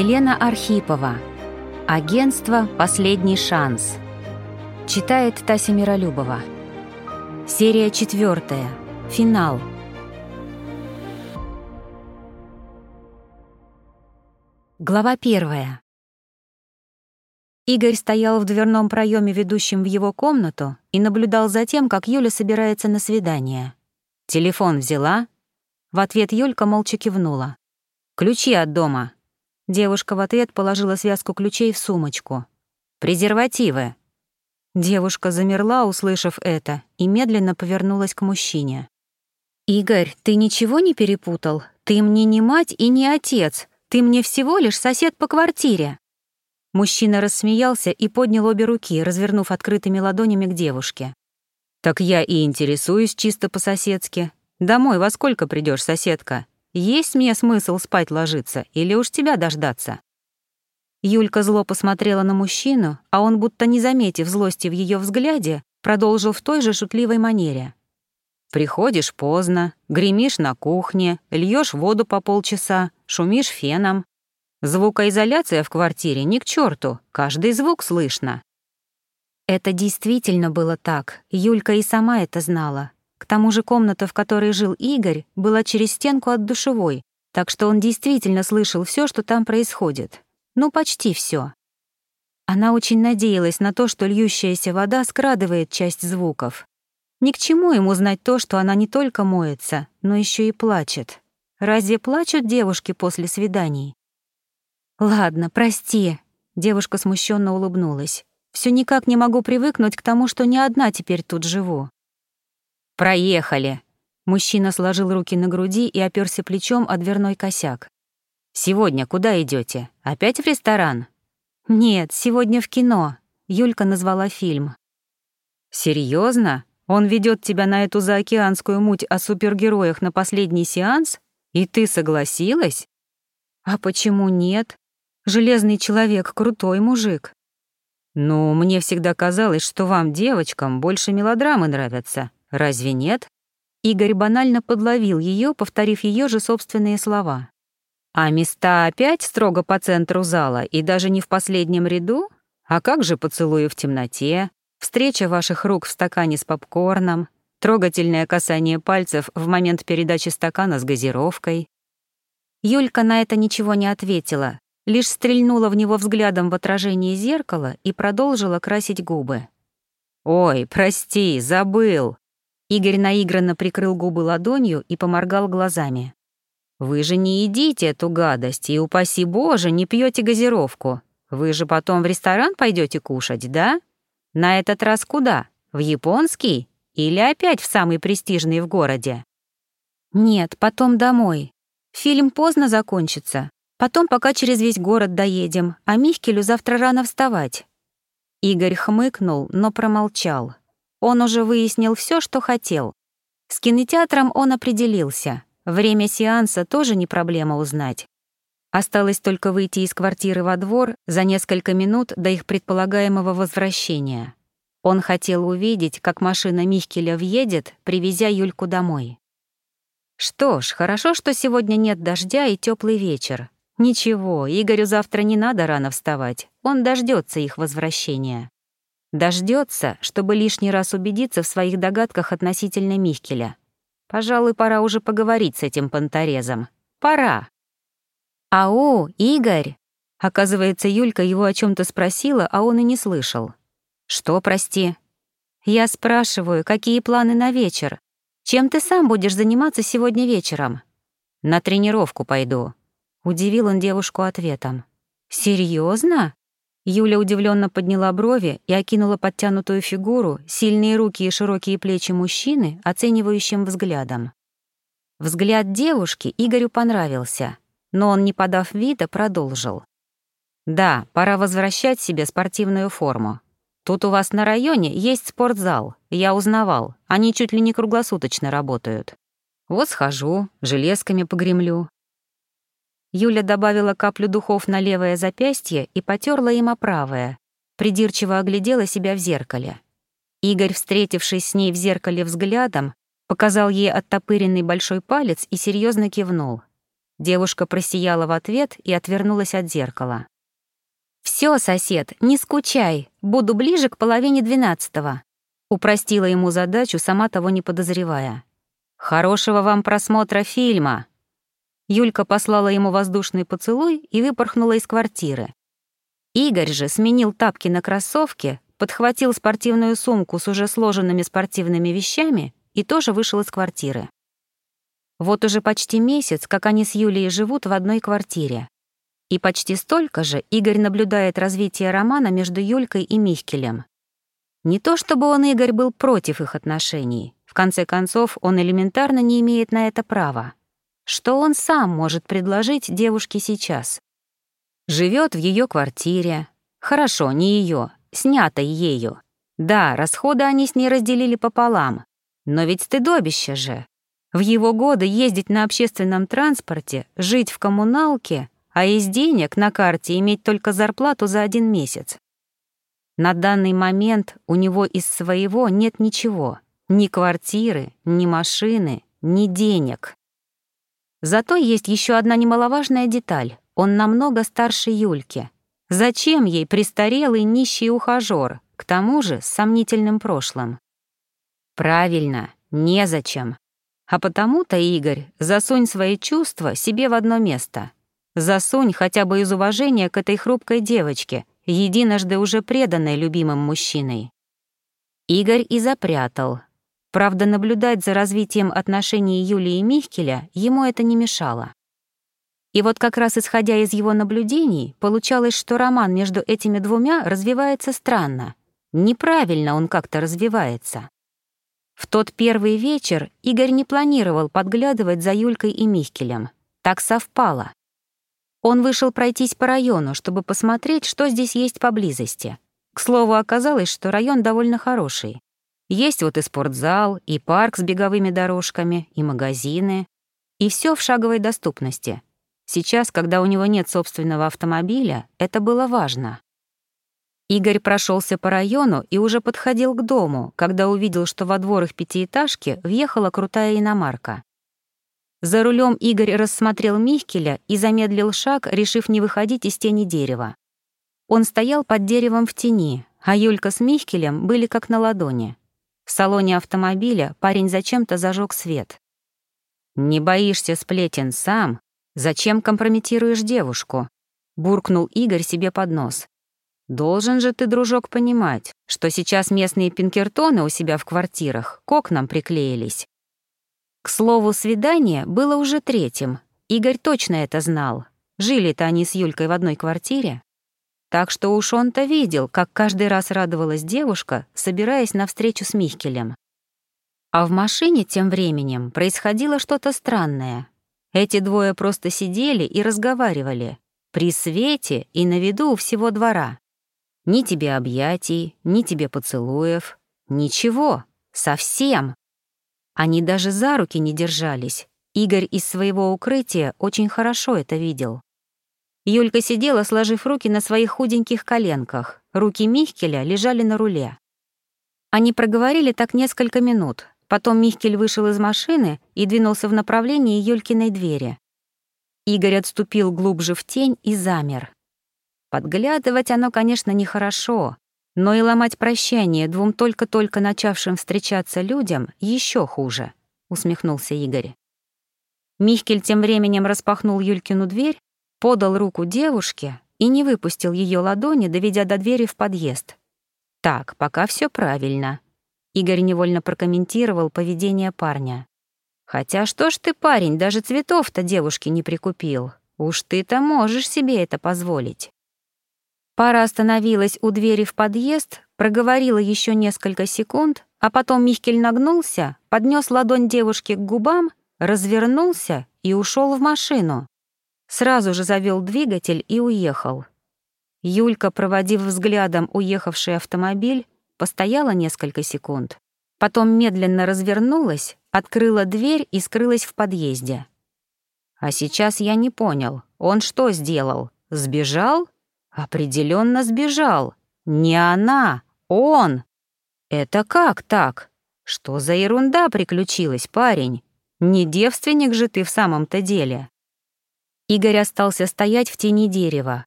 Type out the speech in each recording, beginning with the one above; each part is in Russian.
Елена Архипова. Агентство «Последний шанс». Читает Тася Миролюбова. Серия четвертая. Финал. Глава первая. Игорь стоял в дверном проеме, ведущем в его комнату, и наблюдал за тем, как Юля собирается на свидание. «Телефон взяла?» В ответ Юлька молча кивнула. «Ключи от дома», Девушка в ответ положила связку ключей в сумочку. «Презервативы». Девушка замерла, услышав это, и медленно повернулась к мужчине. «Игорь, ты ничего не перепутал? Ты мне не мать и не отец. Ты мне всего лишь сосед по квартире». Мужчина рассмеялся и поднял обе руки, развернув открытыми ладонями к девушке. «Так я и интересуюсь чисто по-соседски. Домой во сколько придешь, соседка? Есть мне смысл спать ложиться или уж тебя дождаться?» Юлька зло посмотрела на мужчину, а он, будто не заметив злости в ее взгляде, продолжил в той же шутливой манере. «Приходишь поздно, гремишь на кухне, льешь воду по полчаса, шумишь феном. Звукоизоляция в квартире ни к черту, каждый звук слышно». Это действительно было так, Юлька и сама это знала. К тому же комната, в которой жил Игорь, была через стенку от душевой, так что он действительно слышал все, что там происходит. Ну, почти все. Она очень надеялась на то, что льющаяся вода скрадывает часть звуков. Ни к чему ему знать то, что она не только моется, но еще и плачет. Разве плачут девушки после свиданий? «Ладно, прости», — девушка смущенно улыбнулась. Все никак не могу привыкнуть к тому, что не одна теперь тут живу». «Проехали!» Мужчина сложил руки на груди и оперся плечом о дверной косяк. «Сегодня куда идете? Опять в ресторан?» «Нет, сегодня в кино», — Юлька назвала фильм. Серьезно? Он ведет тебя на эту заокеанскую муть о супергероях на последний сеанс? И ты согласилась?» «А почему нет? Железный человек — крутой мужик». «Ну, мне всегда казалось, что вам, девочкам, больше мелодрамы нравятся. Разве нет? Игорь банально подловил ее, повторив ее же собственные слова. А места опять строго по центру зала и даже не в последнем ряду? А как же поцелуи в темноте, встреча ваших рук в стакане с попкорном, трогательное касание пальцев в момент передачи стакана с газировкой? Юлька на это ничего не ответила, лишь стрельнула в него взглядом в отражении зеркала и продолжила красить губы. «Ой, прости, забыл!» Игорь наигранно прикрыл губы ладонью и поморгал глазами. «Вы же не едите эту гадость и, упаси Боже, не пьете газировку. Вы же потом в ресторан пойдете кушать, да? На этот раз куда? В японский? Или опять в самый престижный в городе?» «Нет, потом домой. Фильм поздно закончится. Потом пока через весь город доедем, а Михкелю завтра рано вставать». Игорь хмыкнул, но промолчал. Он уже выяснил все, что хотел. С кинотеатром он определился. Время сеанса тоже не проблема узнать. Осталось только выйти из квартиры во двор за несколько минут до их предполагаемого возвращения. Он хотел увидеть, как машина Михкеля въедет, привезя Юльку домой. Что ж, хорошо, что сегодня нет дождя и теплый вечер. Ничего, Игорю завтра не надо рано вставать, он дождется их возвращения. Дождется, чтобы лишний раз убедиться в своих догадках относительно Михкеля. Пожалуй, пора уже поговорить с этим понторезом. Пора. «Ау, Игорь!» Оказывается, Юлька его о чем то спросила, а он и не слышал. «Что, прости?» «Я спрашиваю, какие планы на вечер? Чем ты сам будешь заниматься сегодня вечером?» «На тренировку пойду», — удивил он девушку ответом. Серьезно? Юля удивленно подняла брови и окинула подтянутую фигуру, сильные руки и широкие плечи мужчины оценивающим взглядом. Взгляд девушки Игорю понравился, но он, не подав вида, продолжил. «Да, пора возвращать себе спортивную форму. Тут у вас на районе есть спортзал, я узнавал, они чуть ли не круглосуточно работают. Вот схожу, железками погремлю, Юля добавила каплю духов на левое запястье и потерла им о правое. Придирчиво оглядела себя в зеркале. Игорь, встретившись с ней в зеркале взглядом, показал ей оттопыренный большой палец и серьезно кивнул. Девушка просияла в ответ и отвернулась от зеркала. «Всё, сосед, не скучай, буду ближе к половине двенадцатого», упростила ему задачу, сама того не подозревая. «Хорошего вам просмотра фильма!» Юлька послала ему воздушный поцелуй и выпорхнула из квартиры. Игорь же сменил тапки на кроссовки, подхватил спортивную сумку с уже сложенными спортивными вещами и тоже вышел из квартиры. Вот уже почти месяц, как они с Юлией живут в одной квартире. И почти столько же Игорь наблюдает развитие романа между Юлькой и Михкелем. Не то чтобы он, Игорь, был против их отношений. В конце концов, он элементарно не имеет на это права. Что он сам может предложить девушке сейчас? Живет в ее квартире. Хорошо, не ее, снятой ею. Да, расходы они с ней разделили пополам. Но ведь стыдобище же. В его годы ездить на общественном транспорте, жить в коммуналке, а из денег на карте иметь только зарплату за один месяц. На данный момент у него из своего нет ничего. Ни квартиры, ни машины, ни денег. Зато есть еще одна немаловажная деталь. Он намного старше Юльки. Зачем ей престарелый нищий ухажёр, к тому же с сомнительным прошлым? Правильно, незачем. А потому-то, Игорь, засунь свои чувства себе в одно место. Засунь хотя бы из уважения к этой хрупкой девочке, единожды уже преданной любимым мужчиной. Игорь и запрятал. Правда, наблюдать за развитием отношений Юлии и Михкеля ему это не мешало. И вот как раз исходя из его наблюдений, получалось, что роман между этими двумя развивается странно. Неправильно он как-то развивается. В тот первый вечер Игорь не планировал подглядывать за Юлькой и Михкелем. Так совпало. Он вышел пройтись по району, чтобы посмотреть, что здесь есть поблизости. К слову, оказалось, что район довольно хороший. Есть вот и спортзал, и парк с беговыми дорожками, и магазины. И все в шаговой доступности. Сейчас, когда у него нет собственного автомобиля, это было важно. Игорь прошелся по району и уже подходил к дому, когда увидел, что во двор их пятиэтажки въехала крутая иномарка. За рулем Игорь рассмотрел Михкеля и замедлил шаг, решив не выходить из тени дерева. Он стоял под деревом в тени, а Юлька с Михкелем были как на ладони. В салоне автомобиля парень зачем-то зажег свет. «Не боишься сплетен сам? Зачем компрометируешь девушку?» — буркнул Игорь себе под нос. Должен же ты, дружок, понимать, что сейчас местные пинкертоны у себя в квартирах к окнам приклеились. К слову, свидание было уже третьим. Игорь точно это знал. Жили-то они с Юлькой в одной квартире. Так что уж он-то видел, как каждый раз радовалась девушка, собираясь на встречу с Михкелем. А в машине тем временем происходило что-то странное. Эти двое просто сидели и разговаривали. При свете и на виду у всего двора. Ни тебе объятий, ни тебе поцелуев. Ничего. Совсем. Они даже за руки не держались. Игорь из своего укрытия очень хорошо это видел. Юлька сидела, сложив руки на своих худеньких коленках. Руки Михкеля лежали на руле. Они проговорили так несколько минут. Потом Михкель вышел из машины и двинулся в направлении Юлькиной двери. Игорь отступил глубже в тень и замер. Подглядывать оно, конечно, нехорошо, но и ломать прощание двум только-только начавшим встречаться людям еще хуже, усмехнулся Игорь. Михкель тем временем распахнул Юлькину дверь, подал руку девушке и не выпустил ее ладони, доведя до двери в подъезд. Так, пока все правильно. Игорь невольно прокомментировал поведение парня. Хотя что ж ты, парень, даже цветов-то девушке не прикупил. Уж ты-то можешь себе это позволить. Пара остановилась у двери в подъезд, проговорила еще несколько секунд, а потом Михкель нагнулся, поднес ладонь девушки к губам, развернулся и ушел в машину. Сразу же завел двигатель и уехал. Юлька, проводив взглядом уехавший автомобиль, постояла несколько секунд. Потом медленно развернулась, открыла дверь и скрылась в подъезде. А сейчас я не понял, он что сделал? Сбежал? Определенно сбежал. Не она, он. Это как так? Что за ерунда приключилась, парень? Не девственник же ты в самом-то деле. Игорь остался стоять в тени дерева.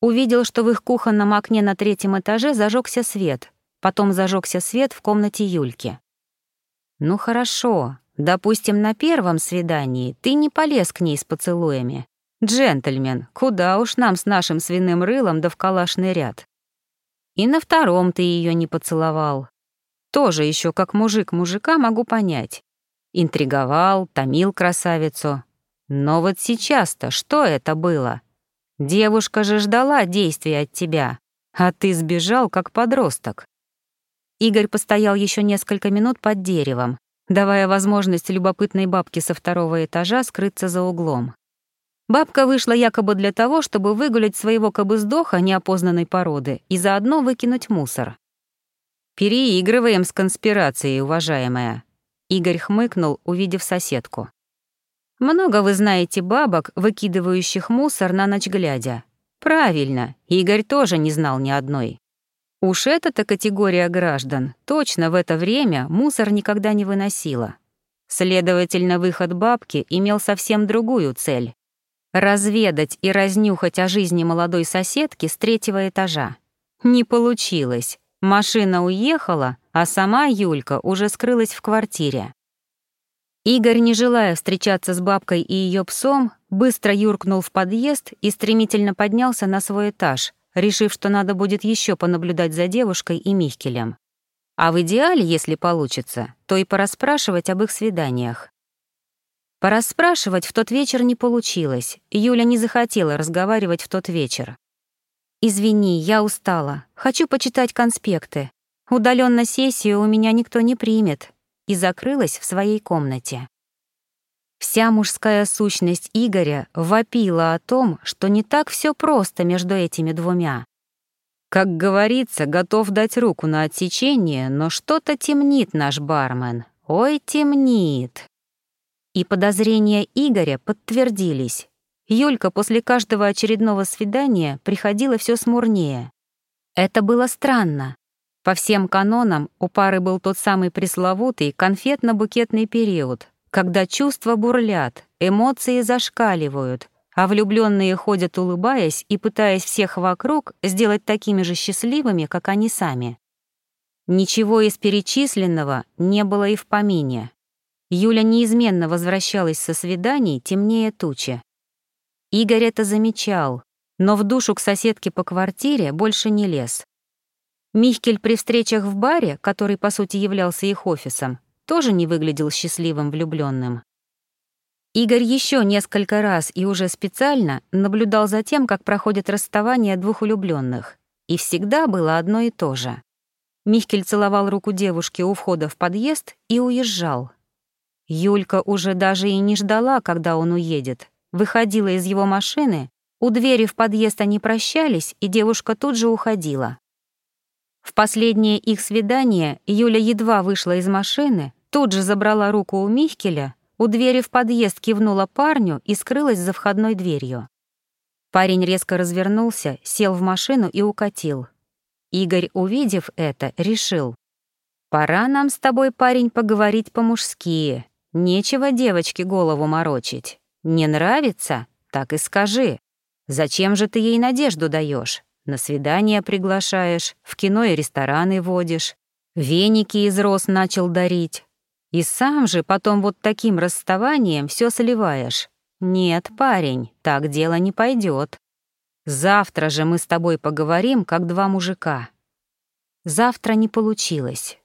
Увидел, что в их кухонном окне на третьем этаже зажегся свет, потом зажегся свет в комнате Юльки. «Ну хорошо, допустим, на первом свидании ты не полез к ней с поцелуями. Джентльмен, куда уж нам с нашим свиным рылом да в калашный ряд. И на втором ты ее не поцеловал. Тоже еще как мужик мужика могу понять. Интриговал, томил красавицу, но вот сейчас-то что это было? Девушка же ждала действия от тебя, а ты сбежал как подросток. Игорь постоял еще несколько минут под деревом, давая возможность любопытной бабке со второго этажа скрыться за углом. Бабка вышла якобы для того, чтобы выгулять своего кобыздоха неопознанной породы и заодно выкинуть мусор. «Переигрываем с конспирацией, уважаемая», — Игорь хмыкнул, увидев соседку. Много вы знаете бабок, выкидывающих мусор на ночь глядя. Правильно, Игорь тоже не знал ни одной. Уж эта-то категория граждан точно в это время мусор никогда не выносила. Следовательно, выход бабки имел совсем другую цель — разведать и разнюхать о жизни молодой соседки с третьего этажа. Не получилось. Машина уехала, а сама Юлька уже скрылась в квартире. Игорь, не желая встречаться с бабкой и ее псом, быстро юркнул в подъезд и стремительно поднялся на свой этаж, решив, что надо будет еще понаблюдать за девушкой и Михкелем. А в идеале, если получится, то и порасспрашивать об их свиданиях. Порасспрашивать в тот вечер не получилось, Юля не захотела разговаривать в тот вечер. «Извини, я устала. Хочу почитать конспекты. Удаленно сессию у меня никто не примет», и закрылась в своей комнате. Вся мужская сущность Игоря вопила о том, что не так все просто между этими двумя. Как говорится, готов дать руку на отсечение, но что-то темнит наш бармен. Ой, темнит. И подозрения Игоря подтвердились. Юлька после каждого очередного свидания приходила все смурнее. Это было странно. По всем канонам у пары был тот самый пресловутый конфетно-букетный период, когда чувства бурлят, эмоции зашкаливают, а влюбленные ходят улыбаясь и пытаясь всех вокруг сделать такими же счастливыми, как они сами. Ничего из перечисленного не было и в помине. Юля неизменно возвращалась со свиданий темнее тучи. Игорь это замечал, но в душу к соседке по квартире больше не лез. Михкель при встречах в баре, который по сути являлся их офисом, тоже не выглядел счастливым влюбленным. Игорь еще несколько раз и уже специально наблюдал за тем, как проходит расставание двух влюбленных, и всегда было одно и то же. Михкель целовал руку девушки у входа в подъезд и уезжал. Юлька уже даже и не ждала, когда он уедет. Выходила из его машины, у двери в подъезд они прощались, и девушка тут же уходила. В последнее их свидание Юля едва вышла из машины, тут же забрала руку у Михкеля, у двери в подъезд кивнула парню и скрылась за входной дверью. Парень резко развернулся, сел в машину и укатил. Игорь, увидев это, решил. «Пора нам с тобой, парень, поговорить по-мужски. Нечего девочке голову морочить. Не нравится? Так и скажи. Зачем же ты ей надежду даешь? На свидания приглашаешь, в кино и рестораны водишь, веники из роз начал дарить. И сам же потом вот таким расставанием все сливаешь. Нет, парень, так дело не пойдет. Завтра же мы с тобой поговорим, как два мужика. Завтра не получилось.